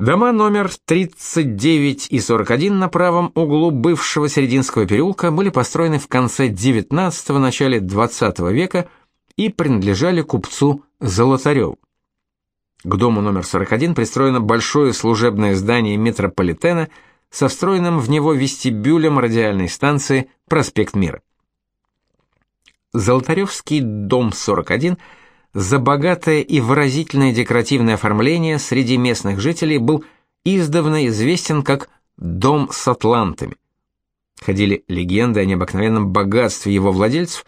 Дома номер 39 и 41 на правом углу бывшего Серединского переулка были построены в конце XIX – начале XX века и принадлежали купцу Золотареву. К дому номер 41 пристроено большое служебное здание метрополитена со встроенным в него вестибюлем радиальной станции «Проспект Мира». Золотаревский дом 41 за богатое и выразительное декоративное оформление среди местных жителей был издавна известен как «дом с атлантами». Ходили легенды о необыкновенном богатстве его владельцев,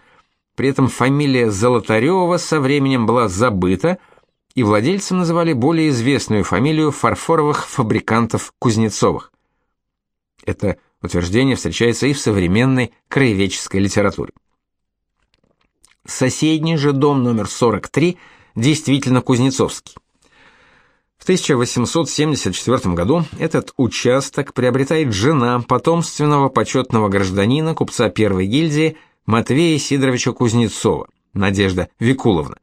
при этом фамилия Золотарева со временем была забыта – и владельцем называли более известную фамилию фарфоровых фабрикантов Кузнецовых. Это утверждение встречается и в современной краеведческой литературе. Соседний же дом номер 43 действительно Кузнецовский. В 1874 году этот участок приобретает жена потомственного почетного гражданина купца первой гильдии Матвея Сидоровича Кузнецова, Надежда Викуловна.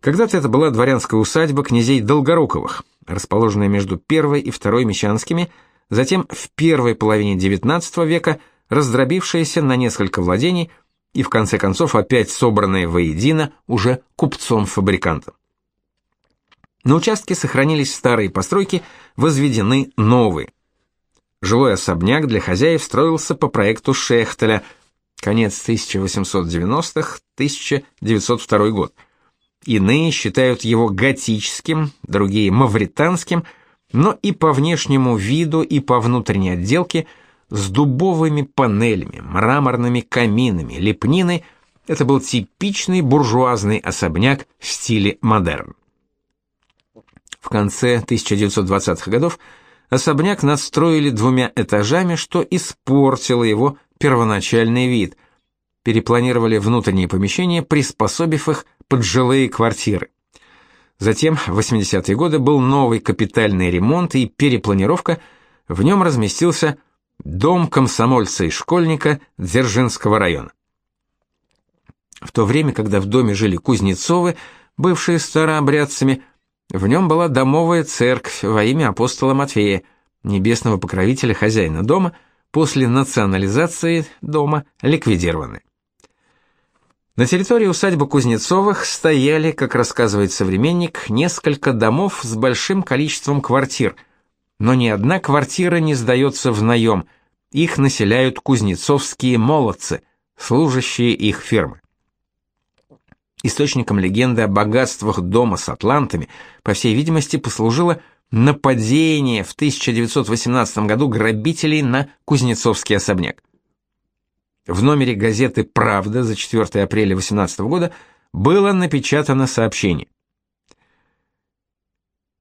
Когда-то это была дворянская усадьба князей Долгоруковых, расположенная между первой и второй Мещанскими, затем в первой половине XIX века раздробившаяся на несколько владений и в конце концов опять собранная воедино уже купцом-фабрикантом. На участке сохранились старые постройки, возведены новые. Жилой особняк для хозяев строился по проекту Шехтеля, конец 1890-х, 1902 год. Иные считают его готическим, другие мавританским, но и по внешнему виду, и по внутренней отделке с дубовыми панелями, мраморными каминами, лепниной это был типичный буржуазный особняк в стиле модерн. В конце 1920-х годов особняк надстроили двумя этажами, что испортило его первоначальный вид. Перепланировали внутренние помещения, приспособив их под жилые квартиры. Затем в 80-е годы был новый капитальный ремонт и перепланировка, в нем разместился дом комсомольца и школьника Дзержинского района. В то время, когда в доме жили Кузнецовы, бывшие старообрядцами, в нем была домовая церковь во имя апостола Матфея, небесного покровителя хозяина дома, после национализации дома ликвидированы. На территории усадьбы Кузнецовых стояли, как рассказывает современник, несколько домов с большим количеством квартир, но ни одна квартира не сдается в наем, их населяют кузнецовские молодцы, служащие их фирмы. Источником легенды о богатствах дома с атлантами, по всей видимости, послужило нападение в 1918 году грабителей на Кузнецовский особняк. В номере газеты «Правда» за 4 апреля 18 года было напечатано сообщение.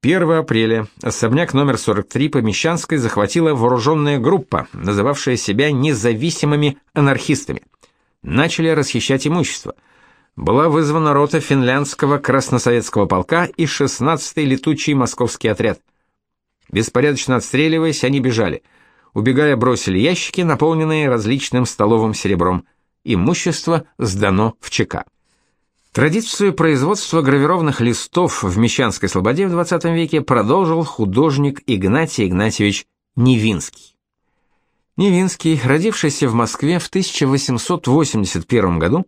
1 апреля особняк номер 43 по Мещанской захватила вооруженная группа, называвшая себя независимыми анархистами. Начали расхищать имущество. Была вызвана рота финляндского красносоветского полка и 16-й летучий московский отряд. Беспорядочно отстреливаясь, они бежали – Убегая, бросили ящики, наполненные различным столовым серебром. Имущество сдано в ЧК. Традицию производства гравированных листов в Мещанской Слободе в XX веке продолжил художник Игнатий Игнатьевич Невинский. Невинский, родившийся в Москве в 1881 году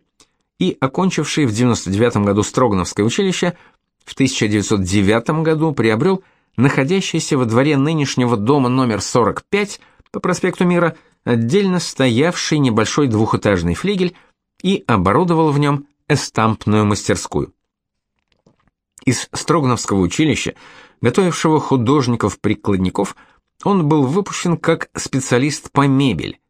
и окончивший в 99 году Строгановское училище, в 1909 году приобрел находящийся во дворе нынешнего дома номер 45 по проспекту Мира отдельно стоявший небольшой двухэтажный флигель и оборудовал в нем эстампную мастерскую. Из Строгановского училища, готовившего художников-прикладников, он был выпущен как специалист по мебели.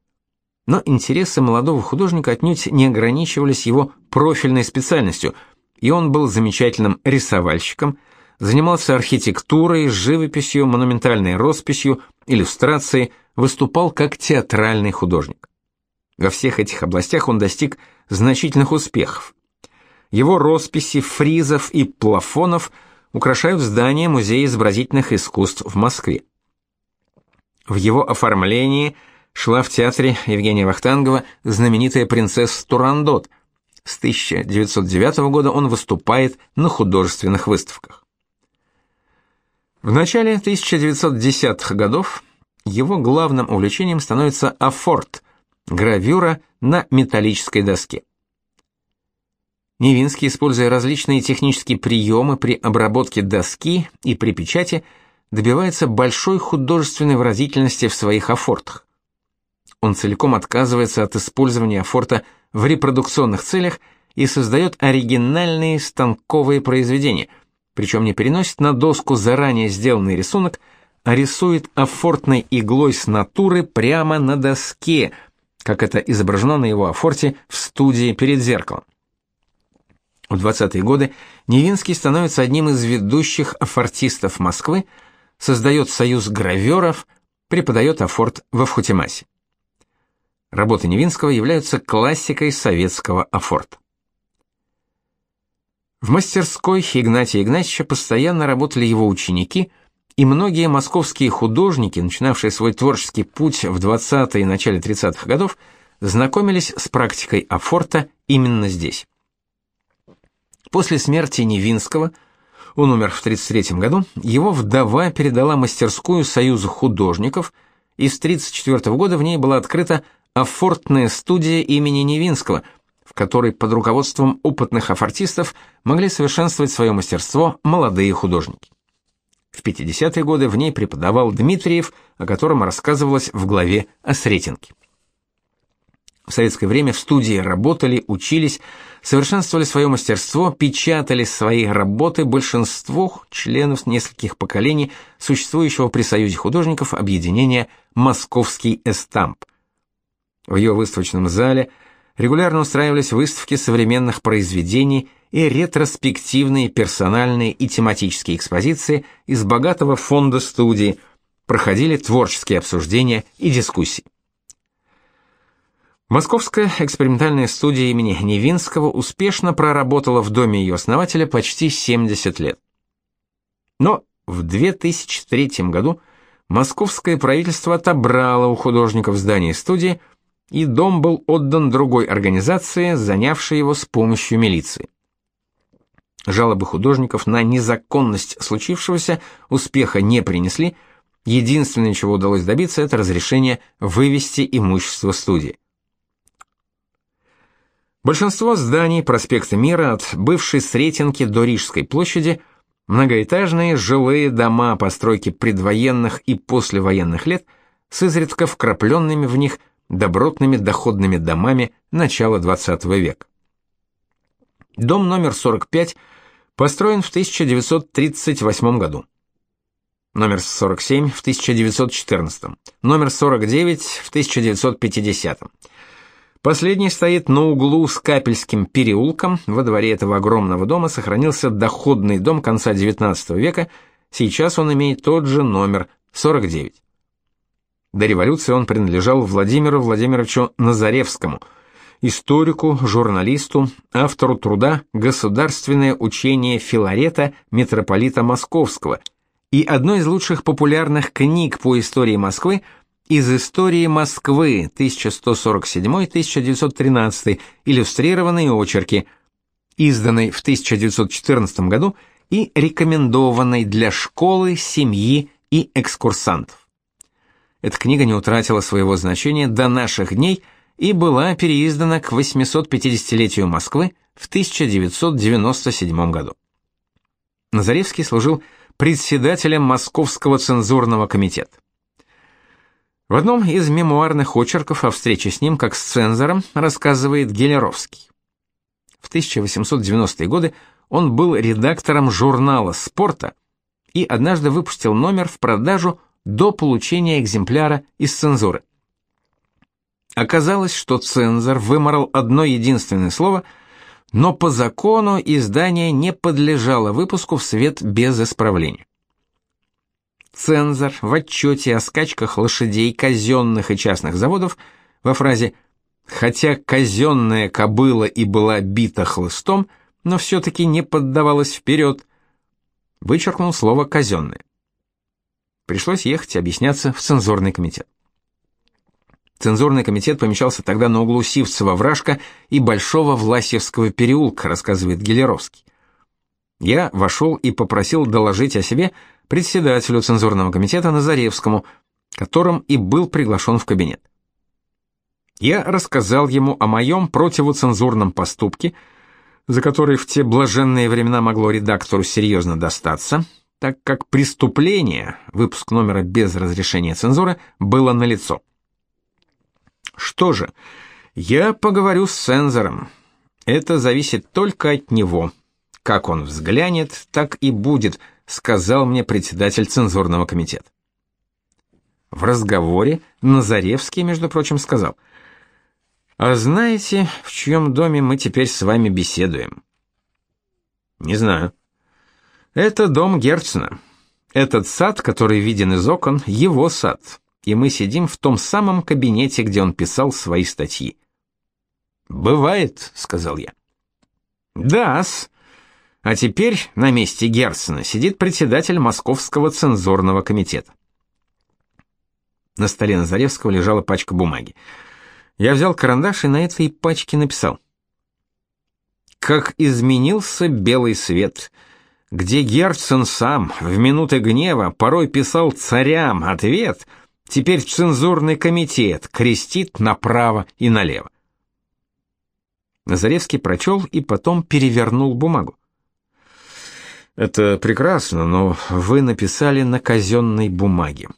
Но интересы молодого художника отнюдь не ограничивались его профильной специальностью, и он был замечательным рисовальщиком, занимался архитектурой, живописью, монументальной росписью, иллюстрацией, выступал как театральный художник. Во всех этих областях он достиг значительных успехов. Его росписи фризов и плафонов украшают здание Музея изобразительных искусств в Москве. В его оформлении шла в театре Евгения Вахтангова знаменитая принцесса Турандот. С 1909 года он выступает на художественных выставках. В начале 1910-х годов его главным увлечением становится афорт гравюра на металлической доске. Невинский, используя различные технические приемы при обработке доски и при печати, добивается большой художественной выразительности в своих афортах. Он целиком отказывается от использования афорта в репродукционных целях и создает оригинальные станковые произведения, причем не переносит на доску заранее сделанный рисунок, а рисует афортной иглой с натуры прямо на доске, как это изображено на его афорте в студии перед зеркалом. В 20-е годы Невинский становится одним из ведущих афортистов Москвы, создает союз граверов, преподает афорт во Вхутемасе. Работы Невинского являются классикой советского афорта. В мастерской Игнатия Игнатьевича постоянно работали его ученики, и многие московские художники, начинавшие свой творческий путь в 20-е и начале 30-х годов, знакомились с практикой афорта именно здесь. После смерти Невинского, он умер в 33 году, его вдова передала мастерскую Союзу художников, и с 34 года в ней была открыта афортная студия имени Невинского – в которой под руководством опытных афортистов могли совершенствовать свое мастерство молодые художники. В 50-е годы в ней преподавал Дмитриев, о котором рассказывалось в главе о Сретенке. В советское время в студии работали, учились, совершенствовали свое мастерство, печатали свои работы большинство членов нескольких поколений существующего при Союзе художников объединения «Московский эстамп». В ее выставочном зале – регулярно устраивались выставки современных произведений и ретроспективные персональные и тематические экспозиции из богатого фонда студии, проходили творческие обсуждения и дискуссии. Московская экспериментальная студия имени Невинского успешно проработала в доме ее основателя почти 70 лет. Но в 2003 году московское правительство отобрало у художников здание студии – и дом был отдан другой организации, занявшей его с помощью милиции. Жалобы художников на незаконность случившегося успеха не принесли, единственное, чего удалось добиться, это разрешение вывести имущество студии. Большинство зданий проспекта Мира от бывшей Сретенки до Рижской площади многоэтажные жилые дома постройки предвоенных и послевоенных лет с изредка вкрапленными в них добротными доходными домами начала XX века. Дом номер 45 построен в 1938 году. Номер 47 в 1914. Номер 49 в 1950. Последний стоит на углу с Капельским переулком. Во дворе этого огромного дома сохранился доходный дом конца XIX века. Сейчас он имеет тот же номер 49. До революции он принадлежал Владимиру Владимировичу Назаревскому, историку, журналисту, автору труда «Государственное учение Филарета митрополита Московского» и одной из лучших популярных книг по истории Москвы «Из истории Москвы» 1147-1913, иллюстрированные очерки, изданной в 1914 году и рекомендованной для школы, семьи и экскурсантов эта книга не утратила своего значения до наших дней и была переиздана к 850-летию Москвы в 1997 году. Назаревский служил председателем Московского цензурного комитета. В одном из мемуарных очерков о встрече с ним как с цензором рассказывает Гелеровский. В 1890-е годы он был редактором журнала «Спорта» и однажды выпустил номер в продажу до получения экземпляра из цензуры. Оказалось, что цензор выморал одно единственное слово, но по закону издание не подлежало выпуску в свет без исправления. Цензор в отчете о скачках лошадей казенных и частных заводов во фразе «хотя казенная кобыла и была бита хлыстом, но все-таки не поддавалась вперед», вычеркнул слово «казенное». Пришлось ехать объясняться в цензурный комитет. Цензурный комитет помещался тогда на углу Сивцева вражка и Большого Власьевского переулка, рассказывает Гелеровский. Я вошел и попросил доложить о себе председателю цензурного комитета Назаревскому, которым и был приглашен в кабинет. Я рассказал ему о моем противоцензурном поступке, за который в те блаженные времена могло редактору серьезно достаться, так как преступление, выпуск номера без разрешения цензуры, было налицо. Что же, я поговорю с цензором. Это зависит только от него. Как он взглянет, так и будет, сказал мне председатель цензурного комитета. В разговоре Назаревский, между прочим, сказал: "А знаете, в чьем доме мы теперь с вами беседуем?" "Не знаю." "Это дом Герцена. Этот сад, который виден из окон, его сад и мы сидим в том самом кабинете, где он писал свои статьи. «Бывает», — сказал я. «Да-с. А теперь на месте Герцена сидит председатель Московского цензурного комитета». На столе Назаревского лежала пачка бумаги. Я взял карандаш и на этой пачке написал. «Как изменился белый свет», где Герцен сам в минуты гнева порой писал царям ответ — Теперь цензурный комитет крестит направо и налево. Назаревский прочел и потом перевернул бумагу. Это прекрасно, но вы написали на казенной бумаге.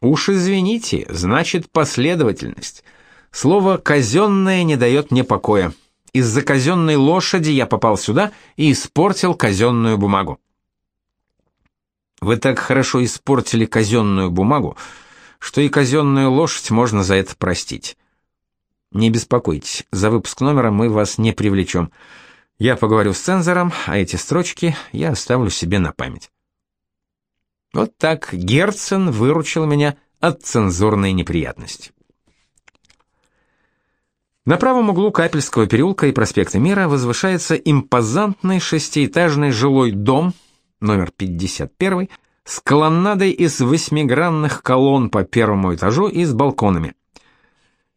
Уж извините, значит последовательность. Слово казенное не дает мне покоя. Из-за казенной лошади я попал сюда и испортил казенную бумагу. Вы так хорошо испортили казенную бумагу, что и казенную лошадь можно за это простить. Не беспокойтесь, за выпуск номера мы вас не привлечем. Я поговорю с цензором, а эти строчки я оставлю себе на память. Вот так Герцен выручил меня от цензурной неприятности. На правом углу Капельского переулка и проспекта Мира возвышается импозантный шестиэтажный жилой дом – номер 51, с колоннадой из восьмигранных колонн по первому этажу и с балконами.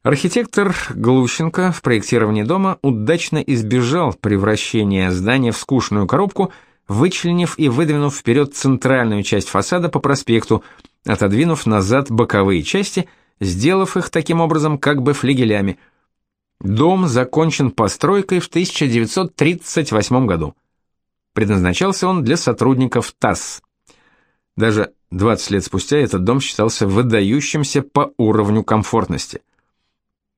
Архитектор Глущенко в проектировании дома удачно избежал превращения здания в скучную коробку, вычленив и выдвинув вперед центральную часть фасада по проспекту, отодвинув назад боковые части, сделав их таким образом как бы флигелями. Дом закончен постройкой в 1938 году. Предназначался он для сотрудников ТАСС. Даже 20 лет спустя этот дом считался выдающимся по уровню комфортности.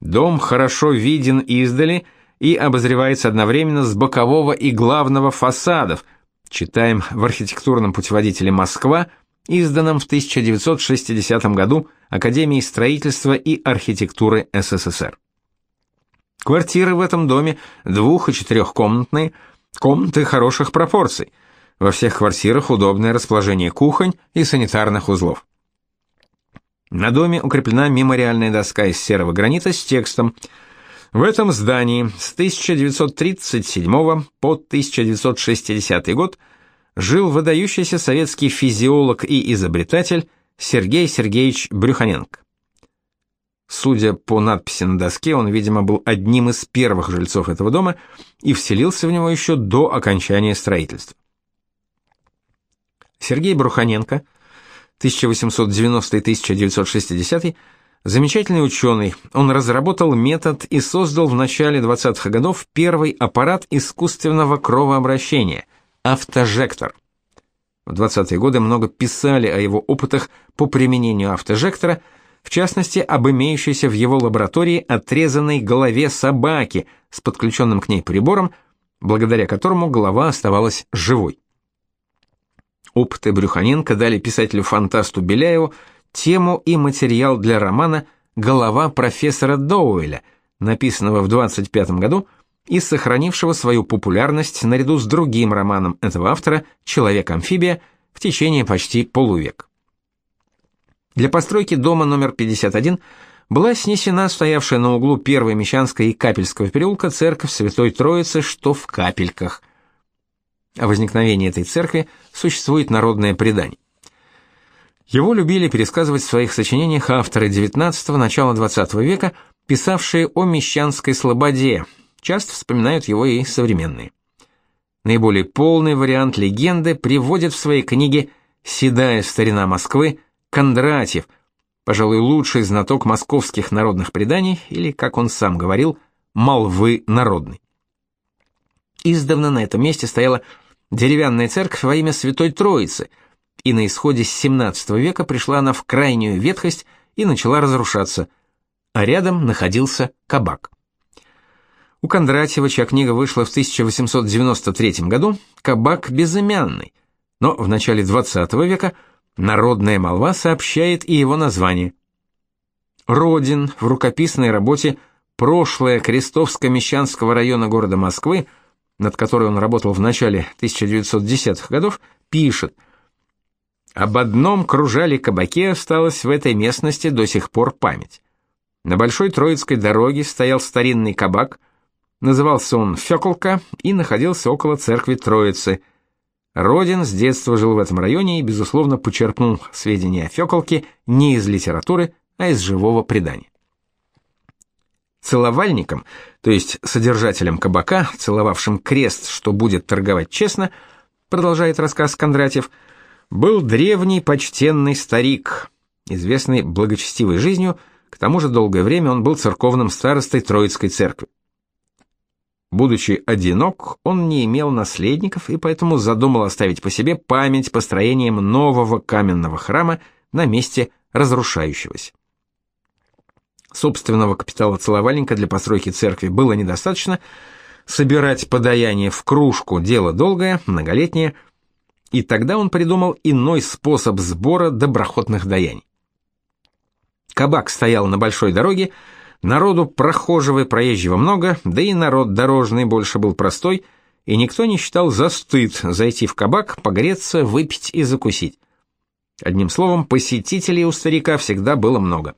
Дом хорошо виден издали и обозревается одновременно с бокового и главного фасадов. Читаем в архитектурном путеводителе Москва, изданном в 1960 году Академией строительства и архитектуры СССР. Квартиры в этом доме двух- и четырехкомнатные – Комнаты хороших пропорций. Во всех квартирах удобное расположение кухонь и санитарных узлов. На доме укреплена мемориальная доска из серого гранита с текстом в этом здании с 1937 по 1960 год жил выдающийся советский физиолог и изобретатель Сергей Сергеевич Брюханенко. Судя по надписи на доске, он, видимо, был одним из первых жильцов этого дома и вселился в него еще до окончания строительства. Сергей Бруханенко, 1890-1960, замечательный ученый. Он разработал метод и создал в начале 20-х годов первый аппарат искусственного кровообращения автожектор. В 20-е годы много писали о его опытах по применению автожектора – в частности, об имеющейся в его лаборатории отрезанной голове собаки с подключенным к ней прибором, благодаря которому голова оставалась живой. Опыты Брюханенко дали писателю-фантасту Беляеву тему и материал для романа «Голова профессора Доуэля», написанного в 25 году и сохранившего свою популярность наряду с другим романом этого автора «Человек-амфибия» в течение почти полувека. Для постройки дома номер 51 была снесена стоявшая на углу Первой Мещанской и Капельского переулка церковь Святой Троицы, что в Капельках. О возникновении этой церкви существует народное предание. Его любили пересказывать в своих сочинениях авторы XIX – начала XX века, писавшие о мещанской слободе, часто вспоминают его и современные. Наиболее полный вариант легенды приводит в своей книге «Седая старина Москвы» Кондратьев, пожалуй, лучший знаток московских народных преданий, или, как он сам говорил, молвы народной. Издавна на этом месте стояла деревянная церковь во имя Святой Троицы, и на исходе XVII века пришла она в крайнюю ветхость и начала разрушаться, а рядом находился кабак. У Кондратьева, чья книга вышла в 1893 году, кабак безымянный, но в начале XX века народная молва сообщает и его название. Родин в рукописной работе «Прошлое Крестовско-Мещанского района города Москвы», над которой он работал в начале 1910-х годов, пишет «Об одном кружали кабаке осталась в этой местности до сих пор память. На Большой Троицкой дороге стоял старинный кабак – Назывался он Фёколка и находился около церкви Троицы. Родин с детства жил в этом районе и, безусловно, почерпнул сведения о Фёколке не из литературы, а из живого предания. Целовальником, то есть содержателем кабака, целовавшим крест, что будет торговать честно, продолжает рассказ Кондратьев, был древний почтенный старик, известный благочестивой жизнью, к тому же долгое время он был церковным старостой Троицкой церкви. Будучи одинок, он не имел наследников и поэтому задумал оставить по себе память построением нового каменного храма на месте разрушающегося. Собственного капитала целовальника для постройки церкви было недостаточно, собирать подаяние в кружку – дело долгое, многолетнее, и тогда он придумал иной способ сбора доброходных даяний. Кабак стоял на большой дороге, Народу прохожего и проезжего много, да и народ дорожный больше был простой, и никто не считал за стыд зайти в кабак, погреться, выпить и закусить. Одним словом, посетителей у старика всегда было много.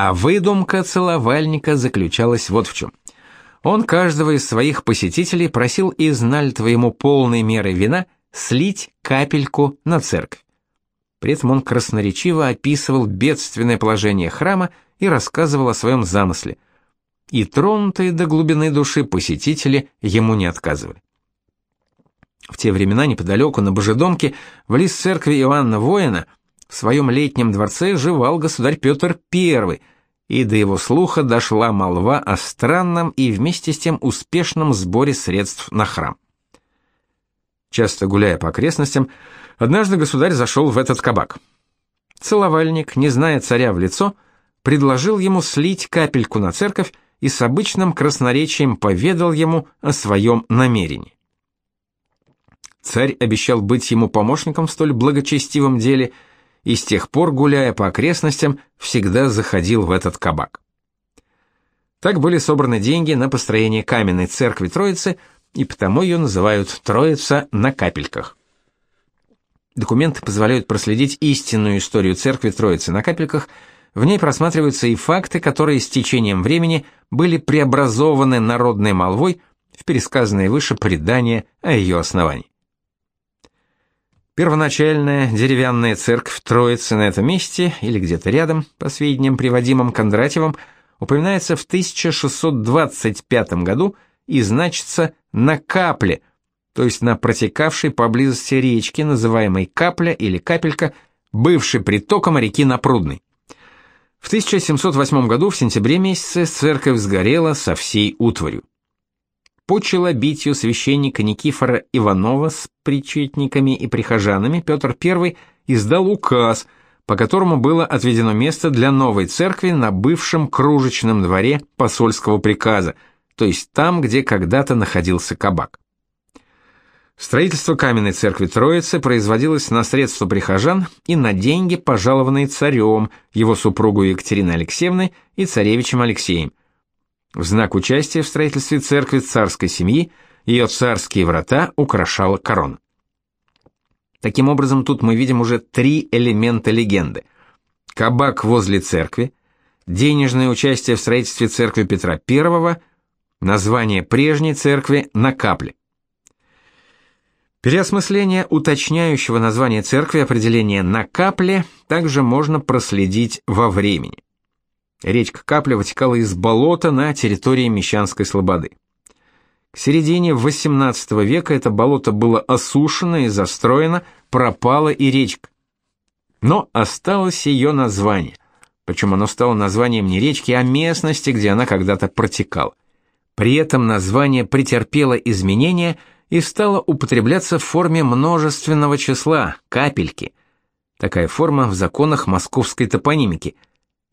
А выдумка целовальника заключалась вот в чем. Он каждого из своих посетителей просил из налитого ему полной меры вина слить капельку на церковь. При этом он красноречиво описывал бедственное положение храма и рассказывал о своем замысле. И тронутые до глубины души посетители ему не отказывали. В те времена неподалеку на Божедомке, близ церкви Иоанна Воина, в своем летнем дворце живал государь Петр I, и до его слуха дошла молва о странном и вместе с тем успешном сборе средств на храм. Часто гуляя по окрестностям, однажды государь зашел в этот кабак. Целовальник, не зная царя в лицо, — предложил ему слить капельку на церковь и с обычным красноречием поведал ему о своем намерении. Царь обещал быть ему помощником в столь благочестивом деле и с тех пор, гуляя по окрестностям, всегда заходил в этот кабак. Так были собраны деньги на построение каменной церкви Троицы, и потому ее называют Троица на капельках. Документы позволяют проследить истинную историю церкви Троицы на капельках – в ней просматриваются и факты, которые с течением времени были преобразованы народной молвой в пересказанные выше предания о ее основании. Первоначальная деревянная церковь Троицы на этом месте или где-то рядом, по сведениям приводимым Кондратьевым, упоминается в 1625 году и значится на капле, то есть на протекавшей поблизости речке, называемой Капля или Капелька, бывшей притоком реки Напрудной. В 1708 году в сентябре месяце церковь сгорела со всей утварью. По челобитию священника Никифора Иванова с причетниками и прихожанами Петр I издал указ, по которому было отведено место для новой церкви на бывшем кружечном дворе посольского приказа, то есть там, где когда-то находился кабак. Строительство каменной церкви Троицы производилось на средства прихожан и на деньги, пожалованные царем, его супругу Екатериной Алексеевной и царевичем Алексеем. В знак участия в строительстве церкви царской семьи ее царские врата украшала корона. Таким образом, тут мы видим уже три элемента легенды. Кабак возле церкви, денежное участие в строительстве церкви Петра I, название прежней церкви на капле. Переосмысление уточняющего названия церкви определения «на капле» также можно проследить во времени. Речка Капля вытекала из болота на территории Мещанской Слободы. К середине XVIII века это болото было осушено и застроено, пропала и речка. Но осталось ее название, причем оно стало названием не речки, а местности, где она когда-то протекала. При этом название претерпело изменения и стало употребляться в форме множественного числа – капельки. Такая форма в законах московской топонимики.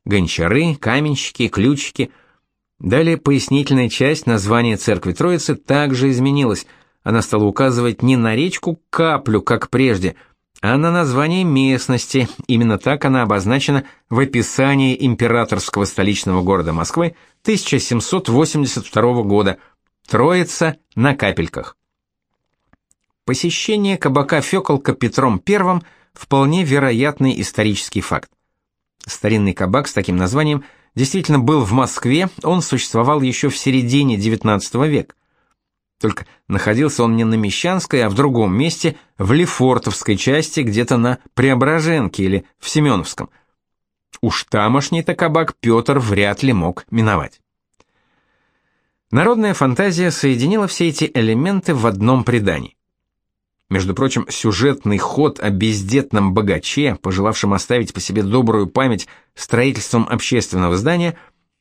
Гончары, каменщики, ключики – Далее пояснительная часть названия церкви Троицы также изменилась. Она стала указывать не на речку Каплю, как прежде, а на название местности. Именно так она обозначена в описании императорского столичного города Москвы 1782 года. Троица на Капельках. Посещение кабака Фёколка Петром I вполне вероятный исторический факт. Старинный кабак с таким названием – действительно был в Москве, он существовал еще в середине XIX века. Только находился он не на Мещанской, а в другом месте, в Лефортовской части, где-то на Преображенке или в Семеновском. Уж тамошний-то кабак Петр вряд ли мог миновать. Народная фантазия соединила все эти элементы в одном предании. Между прочим, сюжетный ход о бездетном богаче, пожелавшем оставить по себе добрую память строительством общественного здания,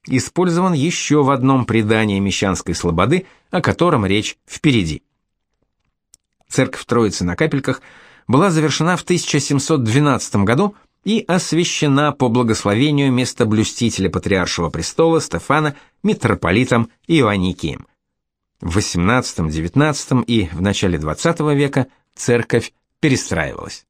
использован еще в одном предании Мещанской слободы, о котором речь впереди. Церковь Троицы на Капельках была завершена в 1712 году и освящена по благословению местоблюстителя патриаршего престола Стефана митрополитом Ионикием. В XVIII, XIX и в начале XX века церковь перестраивалась.